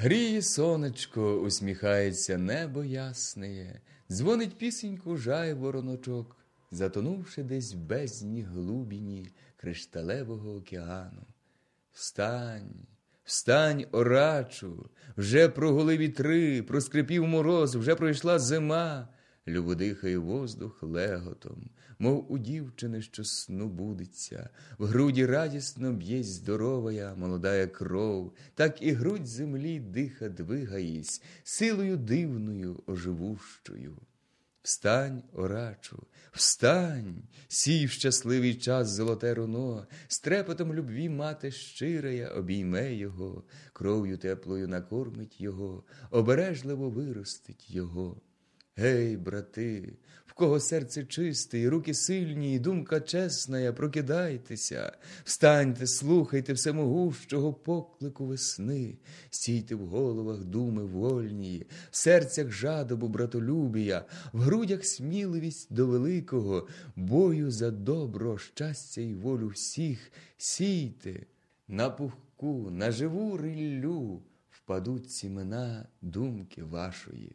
Гріє сонечко, усміхається небо ясне, дзвонить пісеньку жай вороночок, затонувши десь в бездні глубіні кришталевого океану. Встань, встань, орачу, вже прогули вітри, проскрипів мороз, вже пройшла зима, любо дихає воздух леготом, мов у дівчини, що сну будиться, в груді радісно б'є здоровая, молодая кров, так і грудь землі диха двигаєсь, силою дивною, оживущою. Встань, орачу, встань, сій в щасливий час золоте руно, з трепетом любві мати щирая обійме його, кров'ю теплою накормить його, обережливо виростить його. Гей, брати, в кого серце чисте, і руки сильні, і думка чесна, прокидайтеся, встаньте, слухайте всемогущого поклику весни, стійте в головах думи вольні, в серцях жадобу братолюбія, в грудях сміливість до великого, бою за добро, щастя і волю всіх, сійте, на пухку, на живу риллю впадуть сімена думки вашої.